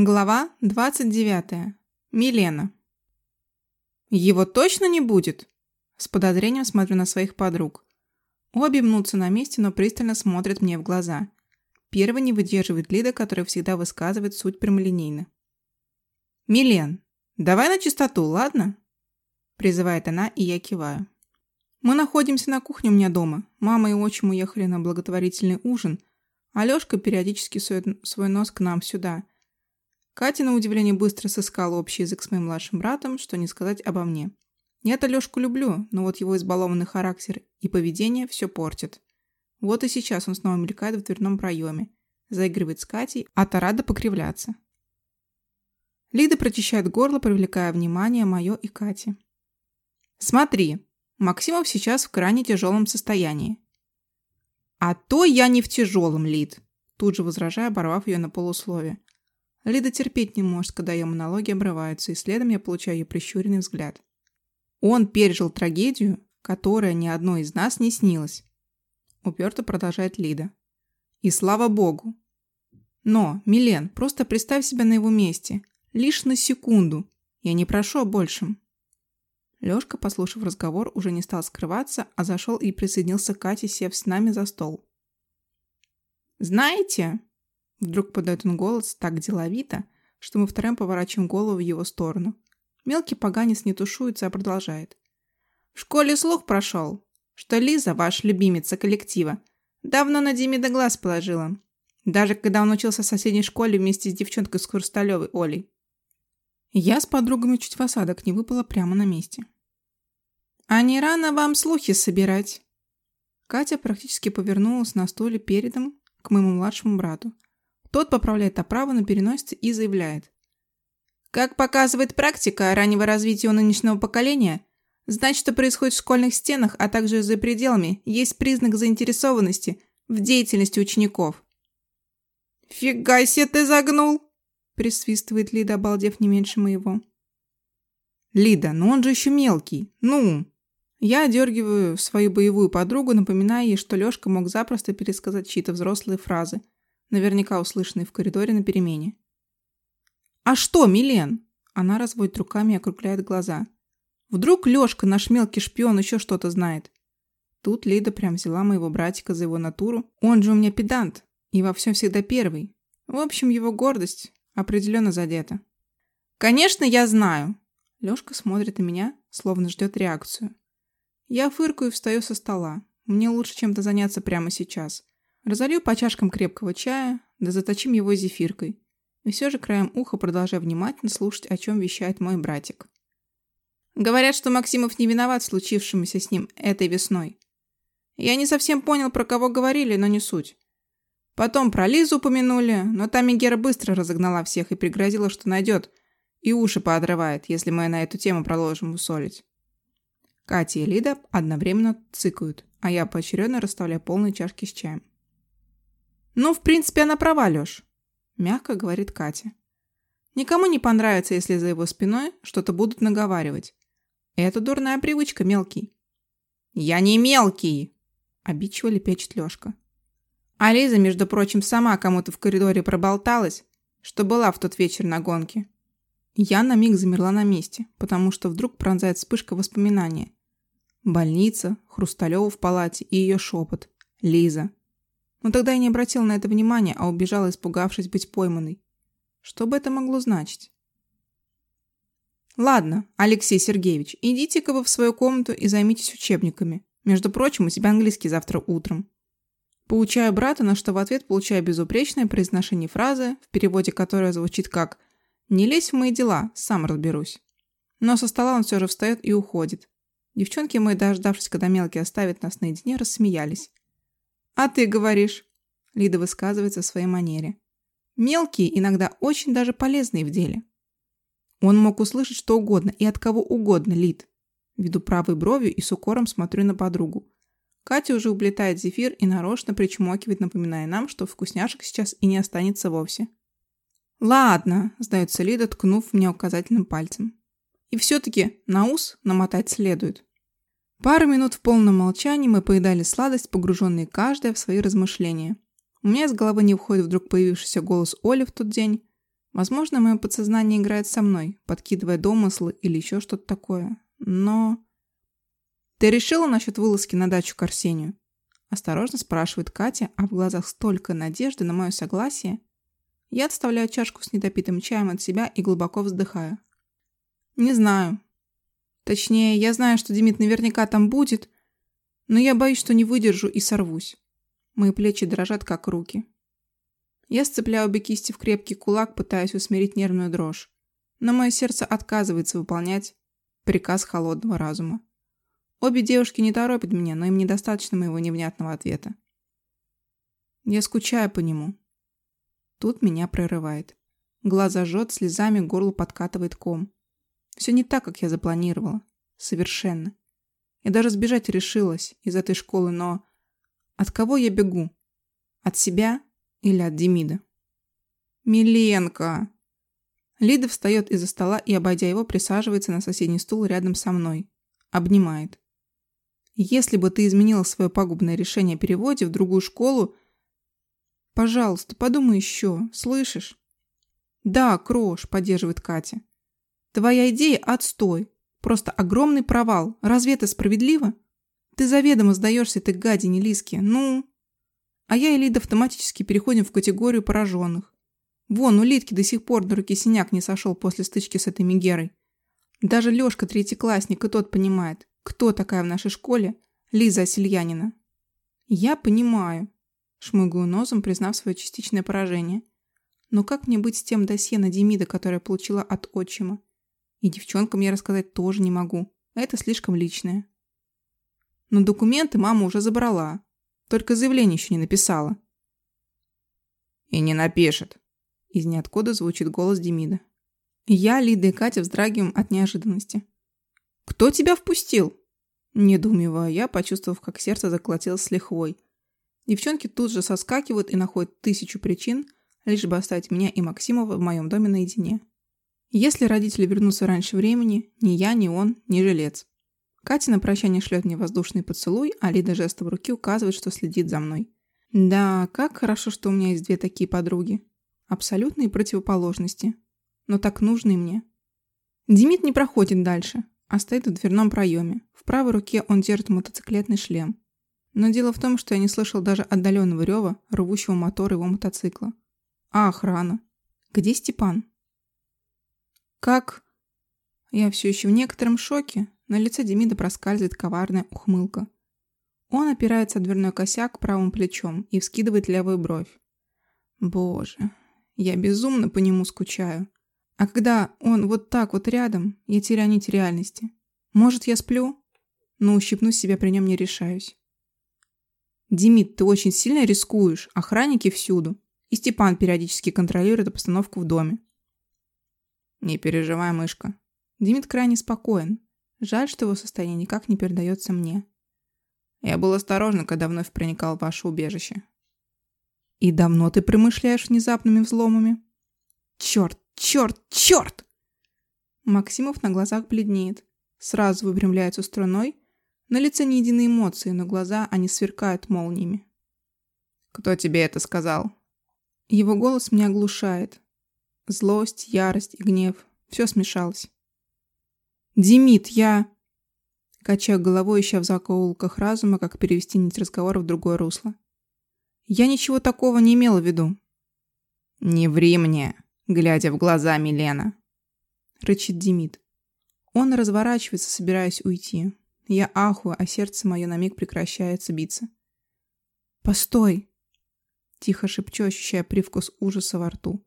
Глава 29. Милена. «Его точно не будет?» С подозрением смотрю на своих подруг. Обе мнутся на месте, но пристально смотрят мне в глаза. Первый не выдерживает Лида, которая всегда высказывает суть прямолинейно. «Милен, давай на чистоту, ладно?» Призывает она, и я киваю. Мы находимся на кухне у меня дома. Мама и отчим уехали на благотворительный ужин, а Лёшка периодически сует свой нос к нам сюда – Катя, на удивление, быстро сыскала общий язык с моим младшим братом, что не сказать обо мне. Я-то Лёшку люблю, но вот его избалованный характер и поведение все портит. Вот и сейчас он снова мелькает в дверном проеме, заигрывает с Катей, а та рада покривляться. Лида прочищает горло, привлекая внимание мое и Кати. «Смотри, Максимов сейчас в крайне тяжелом состоянии». «А то я не в тяжелом, Лид», тут же возражая, оборвав ее на полусловие. Лида терпеть не может, когда ее монологи обрываются, и следом я получаю ее прищуренный взгляд. Он пережил трагедию, которая ни одной из нас не снилась. Уперто продолжает Лида. И слава богу. Но, Милен, просто представь себя на его месте. Лишь на секунду. Я не прошу о большем. Лёшка, послушав разговор, уже не стал скрываться, а зашел и присоединился к Кате, сев с нами за стол. «Знаете, Вдруг подает он голос так деловито, что мы втроем поворачиваем голову в его сторону. Мелкий поганец не тушуется, а продолжает. В школе слух прошел, что Лиза, ваш любимица коллектива, давно на Диме до глаз положила. Даже когда он учился в соседней школе вместе с девчонкой с Хрусталевой Олей. Я с подругами чуть в осадок не выпала прямо на месте. «А не рано вам слухи собирать?» Катя практически повернулась на стуле передом к моему младшему брату, тот поправляет оправу на переносице и заявляет. Как показывает практика раннего развития у нынешнего поколения, знать, что происходит в школьных стенах, а также за пределами, есть признак заинтересованности в деятельности учеников. «Фига себе ты загнул!» – присвистывает Лида, обалдев не меньше моего. «Лида, ну он же еще мелкий, ну!» Я одергиваю свою боевую подругу, напоминая ей, что Лешка мог запросто пересказать чьи-то взрослые фразы – наверняка услышанный в коридоре на перемене. «А что, Милен?» Она разводит руками и округляет глаза. «Вдруг Лёшка, наш мелкий шпион, еще что-то знает?» Тут Лида прям взяла моего братика за его натуру. Он же у меня педант и во всем всегда первый. В общем, его гордость определенно задета. «Конечно, я знаю!» Лёшка смотрит на меня, словно ждет реакцию. Я фыркаю и встаю со стола. Мне лучше чем-то заняться прямо сейчас. Разолью по чашкам крепкого чая, да заточим его зефиркой. И все же краем уха продолжаю внимательно слушать, о чем вещает мой братик. Говорят, что Максимов не виноват в случившемся с ним этой весной. Я не совсем понял, про кого говорили, но не суть. Потом про Лизу упомянули, но там Мегера быстро разогнала всех и пригрозила, что найдет, и уши поотрывает, если мы на эту тему продолжим усолить. Катя и Лида одновременно цыкают, а я поочередно расставляю полные чашки с чаем. «Ну, в принципе, она права, Лёш», – мягко говорит Катя. «Никому не понравится, если за его спиной что-то будут наговаривать. Это дурная привычка, мелкий». «Я не мелкий!» – обидчиво лепечет Лёшка. А Лиза, между прочим, сама кому-то в коридоре проболталась, что была в тот вечер на гонке. Я на миг замерла на месте, потому что вдруг пронзает вспышка воспоминания. Больница, Хрусталёва в палате и ее шепот. Лиза. Но тогда я не обратил на это внимания, а убежала, испугавшись быть пойманной. Что бы это могло значить? Ладно, Алексей Сергеевич, идите-ка вы в свою комнату и займитесь учебниками. Между прочим, у тебя английский завтра утром. Получаю брата, на что в ответ получаю безупречное произношение фразы, в переводе которой звучит как «Не лезь в мои дела, сам разберусь». Но со стола он все же встает и уходит. Девчонки мои, дождавшись, когда мелкий оставит нас наедине, рассмеялись. «А ты говоришь?» Лида высказывается в своей манере. Мелкие иногда очень даже полезные в деле. Он мог услышать что угодно и от кого угодно, Лид. Веду правой бровью и с укором смотрю на подругу. Катя уже уплетает зефир и нарочно причмокивает, напоминая нам, что вкусняшек сейчас и не останется вовсе. «Ладно», – сдается Лида, ткнув мне указательным пальцем. «И все-таки на ус намотать следует». Пару минут в полном молчании мы поедали сладость, погруженные каждая в свои размышления. У меня из головы не уходит вдруг появившийся голос Оли в тот день. Возможно, мое подсознание играет со мной, подкидывая домыслы или еще что-то такое. Но... «Ты решила насчет вылазки на дачу к Арсению?» Осторожно спрашивает Катя, а в глазах столько надежды на мое согласие. Я отставляю чашку с недопитым чаем от себя и глубоко вздыхаю. «Не знаю. Точнее, я знаю, что Демид наверняка там будет, но я боюсь, что не выдержу и сорвусь. Мои плечи дрожат, как руки. Я сцепляю обе кисти в крепкий кулак, пытаясь усмирить нервную дрожь. Но мое сердце отказывается выполнять приказ холодного разума. Обе девушки не торопят меня, но им недостаточно моего невнятного ответа. Я скучаю по нему. Тут меня прорывает. Глаза жжет, слезами горло подкатывает ком. Все не так, как я запланировала. Совершенно. Я даже сбежать решилась из этой школы, но... От кого я бегу? От себя или от Демида? Миленко! Лида встает из-за стола и, обойдя его, присаживается на соседний стул рядом со мной. Обнимает. Если бы ты изменила свое пагубное решение о переводе в другую школу... Пожалуйста, подумай еще, слышишь? Да, Крош, поддерживает Катя. Твоя идея – отстой. Просто огромный провал. Разве это справедливо? Ты заведомо сдаешься этой гадине Лиске. Ну... А я и Лида автоматически переходим в категорию пораженных. Вон, у Литки до сих пор на руке синяк не сошел после стычки с этой Мегерой. Даже Лешка, третьеклассник, и тот понимает, кто такая в нашей школе Лиза Осельянина. Я понимаю, шмыгаю носом, признав свое частичное поражение. Но как мне быть с тем досье на Демида, которое получила от отчима? И девчонкам я рассказать тоже не могу. Это слишком личное. Но документы мама уже забрала. Только заявление еще не написала. И не напишет. Из ниоткуда звучит голос Демида. Я, Лида и Катя вздрагиваем от неожиданности. «Кто тебя впустил?» Недоумеваю я, почувствовав, как сердце заколотилось с лихвой. Девчонки тут же соскакивают и находят тысячу причин, лишь бы оставить меня и Максимова в моем доме наедине. Если родители вернутся раньше времени, ни я, ни он, ни жилец. Катя на прощание шлет мне воздушный поцелуй, а Лида жестом руки указывает, что следит за мной. Да, как хорошо, что у меня есть две такие подруги. Абсолютные противоположности. Но так нужные мне. Демид не проходит дальше, а стоит в дверном проеме. В правой руке он держит мотоциклетный шлем. Но дело в том, что я не слышал даже отдаленного рева, рвущего мотор его мотоцикла. А охрана? Где Степан? Как? Я все еще в некотором шоке. На лице Демида проскальзывает коварная ухмылка. Он опирается о дверной косяк правым плечом и вскидывает левую бровь. Боже, я безумно по нему скучаю. А когда он вот так вот рядом, я теряю нить реальности. Может, я сплю? Но ущипнуть себя при нем не решаюсь. Демид, ты очень сильно рискуешь. Охранники всюду. И Степан периодически контролирует обстановку в доме. Не переживай, мышка. Димит крайне спокоен. Жаль, что его состояние никак не передается мне. Я был осторожен, когда вновь проникал в ваше убежище. И давно ты промышляешь внезапными взломами? Черт, черт, черт! Максимов на глазах бледнеет. Сразу выпрямляется струной. На лице ни единой эмоции, но глаза они сверкают молниями. «Кто тебе это сказал?» Его голос меня оглушает. Злость, ярость и гнев. Все смешалось. «Демид, я...» Качаю головой, ища в закоулках разума, как перевести нить разговора в другое русло. «Я ничего такого не имела в виду». «Не ври мне, глядя в глаза Милена!» Рычит Демид. Он разворачивается, собираясь уйти. Я ахую, а сердце мое на миг прекращается биться. «Постой!» Тихо шепчу, ощущая привкус ужаса во рту.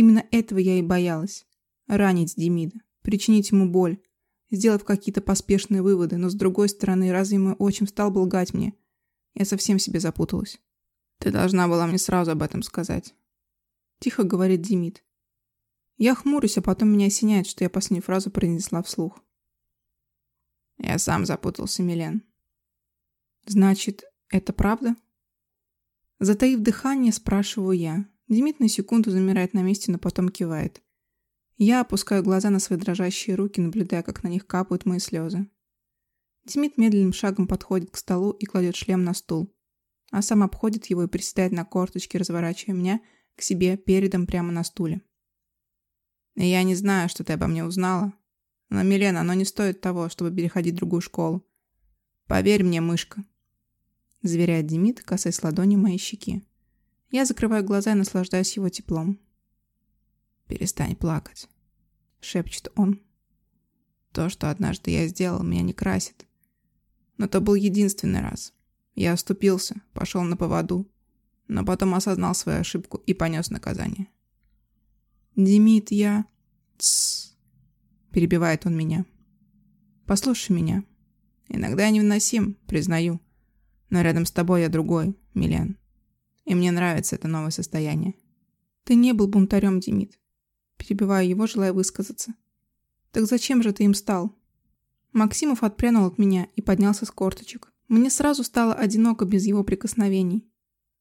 Именно этого я и боялась. Ранить Демида, причинить ему боль, сделав какие-то поспешные выводы, но с другой стороны, разве мой отчим стал бы лгать мне? Я совсем себе запуталась. Ты должна была мне сразу об этом сказать. Тихо говорит Демид. Я хмурюсь, а потом меня осеняет, что я последнюю фразу произнесла вслух. Я сам запутался, Милен. Значит, это правда? Затаив дыхание, спрашиваю я. Демид на секунду замирает на месте, но потом кивает. Я опускаю глаза на свои дрожащие руки, наблюдая, как на них капают мои слезы. Демид медленным шагом подходит к столу и кладет шлем на стул, а сам обходит его и приседает на корточки, разворачивая меня к себе передом прямо на стуле. Я не знаю, что ты обо мне узнала. Но, Милена, оно не стоит того, чтобы переходить в другую школу. Поверь мне, мышка. Заверяет Демид, касаясь ладони моей щеки. Я закрываю глаза и наслаждаюсь его теплом. «Перестань плакать», — шепчет он. «То, что однажды я сделал, меня не красит. Но то был единственный раз. Я оступился, пошел на поводу, но потом осознал свою ошибку и понес наказание». «Демид, я...» «Тссс», — перебивает он меня. «Послушай меня. Иногда я невыносим, признаю. Но рядом с тобой я другой, Милен. И мне нравится это новое состояние. Ты не был бунтарем, Демид. Перебиваю его, желая высказаться. Так зачем же ты им стал? Максимов отпрянул от меня и поднялся с корточек. Мне сразу стало одиноко без его прикосновений.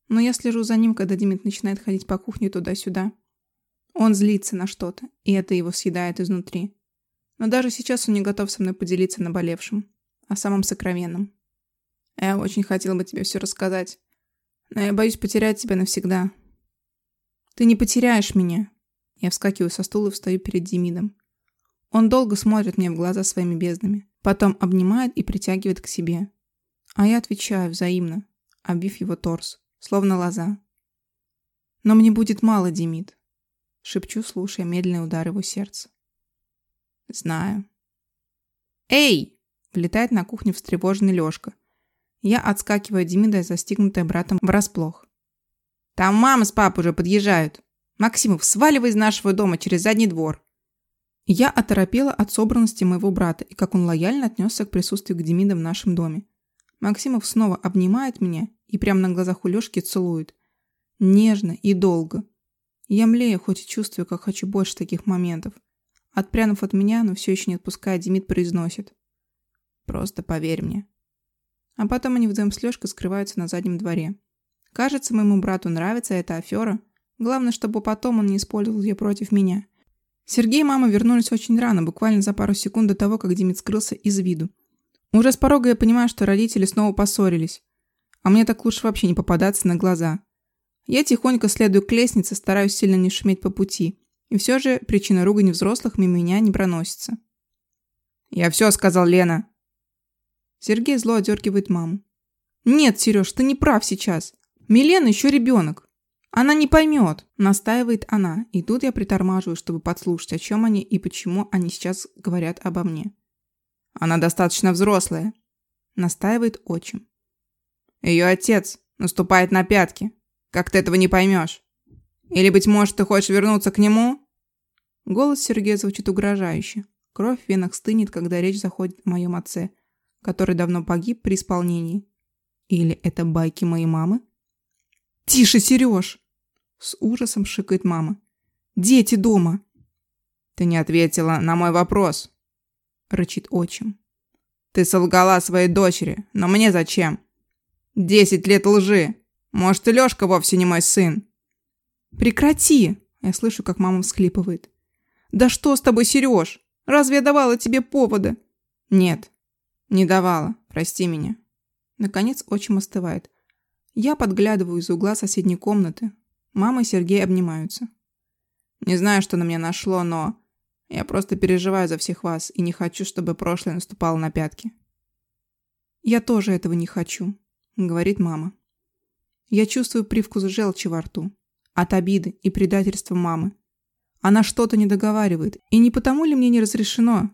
Но я слежу за ним, когда Демид начинает ходить по кухне туда-сюда. Он злится на что-то, и это его съедает изнутри. Но даже сейчас он не готов со мной поделиться наболевшим, о самом сокровенном. Я очень хотела бы тебе все рассказать, но я боюсь потерять тебя навсегда. Ты не потеряешь меня. Я вскакиваю со стула и встаю перед Демидом. Он долго смотрит мне в глаза своими безднами, потом обнимает и притягивает к себе. А я отвечаю взаимно, обвив его торс, словно лоза. Но мне будет мало, Демид. Шепчу, слушая медленный удар его сердца. Знаю. «Эй!» — влетает на кухню встревоженный Лёшка. Я отскакиваю от Демида, застигнутая братом врасплох. «Там мама с папой уже подъезжают. Максимов, сваливай из нашего дома через задний двор». Я оторопела от собранности моего брата и как он лояльно отнесся к присутствию Демида в нашем доме. Максимов снова обнимает меня и прямо на глазах у Лёшки целует. Нежно и долго. Я млею, хоть и чувствую, как хочу больше таких моментов. Отпрянув от меня, но все еще не отпуская, Демид произносит. «Просто поверь мне». А потом они вдвоем с Лёшкой скрываются на заднем дворе. Кажется, моему брату нравится эта афера. Главное, чтобы потом он не использовал ее против меня. Сергей и мама вернулись очень рано, буквально за пару секунд до того, как Демид скрылся из виду. Уже с порога я понимаю, что родители снова поссорились. А мне так лучше вообще не попадаться на глаза. Я тихонько следую к лестнице, стараюсь сильно не шуметь по пути. И все же причина ругани взрослых мимо меня не проносится. «Я все сказал, Лена!» Сергей зло одергивает маму. «Нет, Сереж, ты не прав сейчас. Милена еще ребенок. Она не поймет», – настаивает она. И тут я притормаживаю, чтобы подслушать, о чем они и почему они сейчас говорят обо мне. «Она достаточно взрослая», – настаивает отчим. «Ее отец наступает на пятки. Как ты этого не поймешь? Или, быть может, ты хочешь вернуться к нему?» Голос Сергея звучит угрожающе. Кровь в венах стынет, когда речь заходит о моем отце, который давно погиб при исполнении. Или это байки моей мамы? «Тише, Сереж!» С ужасом шикает мама. «Дети дома!» «Ты не ответила на мой вопрос!» Рычит отчим. «Ты солгала своей дочери, но мне зачем? Десять лет лжи! Может, и Лёшка вовсе не мой сын?» «Прекрати!» Я слышу, как мама всхлипывает. «Да что с тобой, Сереж? Разве я давала тебе повода?» «Нет, «Не давала. Прости меня». Наконец отчим остывает. Я подглядываю из угла соседней комнаты. Мама и Сергей обнимаются. Не знаю, что на меня нашло, но... Я просто переживаю за всех вас и не хочу, чтобы прошлое наступало на пятки. «Я тоже этого не хочу», — говорит мама. Я чувствую привкус желчи во рту. От обиды и предательства мамы. Она что-то не договаривает, и не потому ли мне не разрешено,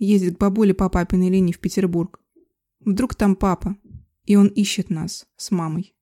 ездит к бабуле по папиной линии в Петербург. Вдруг там папа, и он ищет нас с мамой.